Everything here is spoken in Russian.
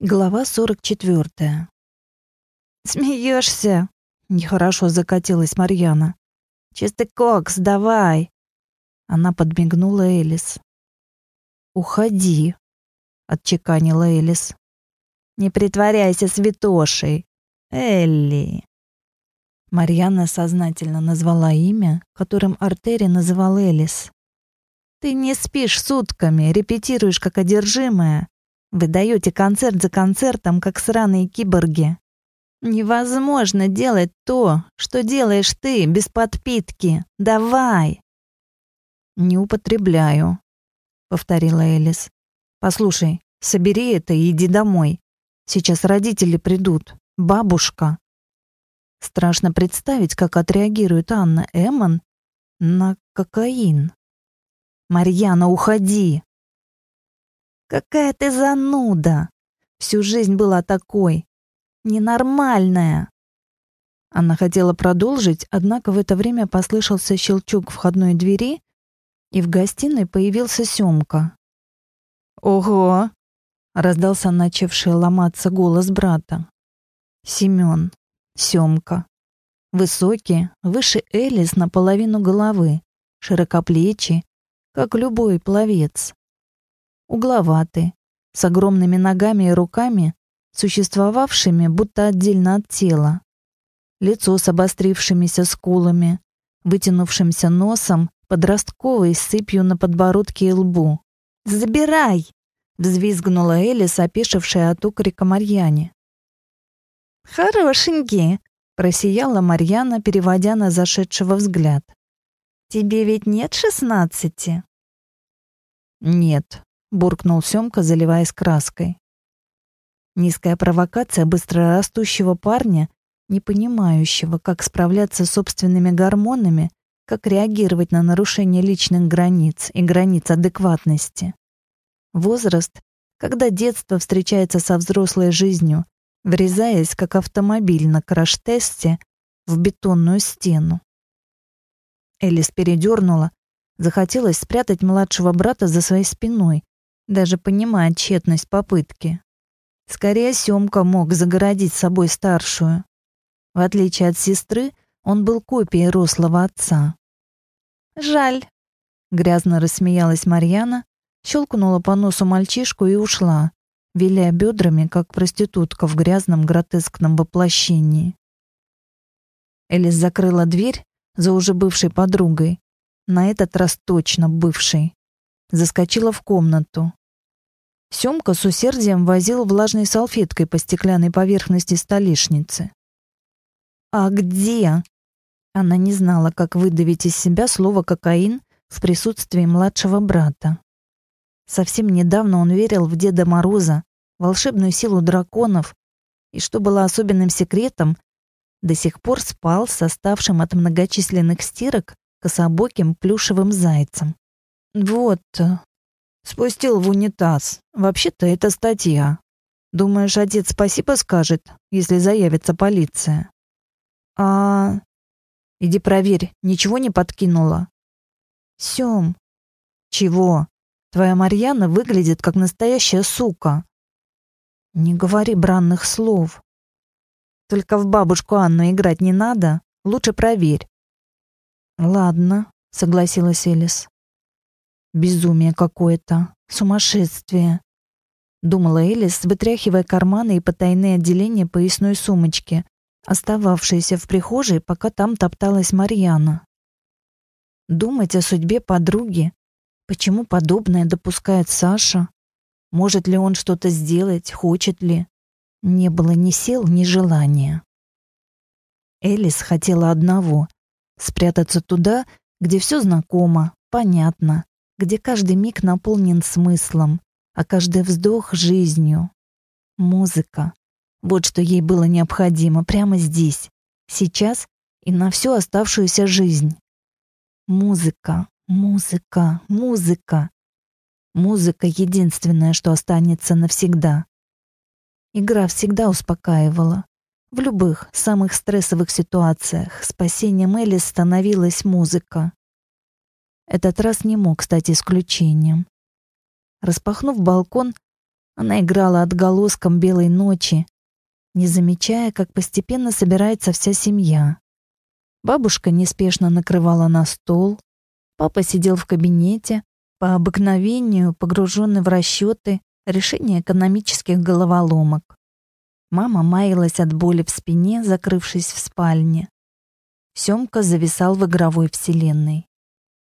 Глава 44. «Смеешься?» — нехорошо закатилась Марьяна. «Чистый кокс, давай!» Она подмигнула Элис. «Уходи», — отчеканила Элис. «Не притворяйся святошей, Элли!» Марьяна сознательно назвала имя, которым Артери называл Элис. «Ты не спишь сутками, репетируешь как одержимая, вы даете концерт за концертом, как сраные киборги. Невозможно делать то, что делаешь ты, без подпитки. Давай!» «Не употребляю», — повторила Элис. «Послушай, собери это и иди домой. Сейчас родители придут. Бабушка». Страшно представить, как отреагирует Анна Эммон на кокаин. «Марьяна, уходи!» Какая ты зануда! Всю жизнь была такой. Ненормальная. Она хотела продолжить, однако в это время послышался щелчок входной двери, и в гостиной появился Сёмка. «Ого!» — раздался начавший ломаться голос брата. Семён, Сёмка. Высокий, выше Элис наполовину головы, широкоплечий, как любой пловец угловатый, с огромными ногами и руками, существовавшими будто отдельно от тела. Лицо с обострившимися скулами, вытянувшимся носом, подростковой сыпью на подбородке и лбу. «Забирай!» — взвизгнула Элис, опешившая от укрика Марьяне. «Хорошенький!» — просияла Марьяна, переводя на зашедшего взгляд. «Тебе ведь нет шестнадцати?» «Нет», буркнул Семка, заливаясь краской. Низкая провокация быстрорастущего парня, не понимающего, как справляться с собственными гормонами, как реагировать на нарушение личных границ и границ адекватности. Возраст, когда детство встречается со взрослой жизнью, врезаясь, как автомобиль на краш-тесте, в бетонную стену. Элис передернула, захотелось спрятать младшего брата за своей спиной, даже понимая тщетность попытки. Скорее, Семка мог загородить собой старшую. В отличие от сестры, он был копией рослого отца. «Жаль», — грязно рассмеялась Марьяна, щелкнула по носу мальчишку и ушла, виляя бедрами, как проститутка в грязном гротескном воплощении. Элис закрыла дверь за уже бывшей подругой, на этот раз точно бывшей заскочила в комнату. Семка с усердием возил влажной салфеткой по стеклянной поверхности столешницы. «А где?» Она не знала, как выдавить из себя слово «кокаин» в присутствии младшего брата. Совсем недавно он верил в Деда Мороза, волшебную силу драконов, и, что было особенным секретом, до сих пор спал с оставшим от многочисленных стирок кособоким плюшевым зайцем. Вот, спустил в унитаз. Вообще-то это статья. Думаешь, отец спасибо скажет, если заявится полиция? А... Иди проверь, ничего не подкинула? Сём. Чего? Твоя Марьяна выглядит как настоящая сука. Не говори бранных слов. Только в бабушку Анну играть не надо. Лучше проверь. Ладно, согласилась Элис. Безумие какое-то, сумасшествие. Думала Элис, вытряхивая карманы и потайные отделения поясной сумочки, остававшиеся в прихожей, пока там топталась Марьяна. Думать о судьбе подруги, почему подобное допускает Саша, может ли он что-то сделать, хочет ли, не было ни сил, ни желания. Элис хотела одного — спрятаться туда, где все знакомо, понятно, где каждый миг наполнен смыслом, а каждый вздох — жизнью. Музыка. Вот что ей было необходимо прямо здесь, сейчас и на всю оставшуюся жизнь. Музыка, музыка, музыка. Музыка — единственное, что останется навсегда. Игра всегда успокаивала. В любых, самых стрессовых ситуациях спасением Элис становилась музыка. Этот раз не мог стать исключением. Распахнув балкон, Она играла отголоском белой ночи, не замечая, как постепенно собирается вся семья. Бабушка неспешно накрывала на стол, папа сидел в кабинете, по обыкновению погруженный в расчеты, решение экономических головоломок. Мама маялась от боли в спине, закрывшись в спальне. Семка зависал в игровой вселенной.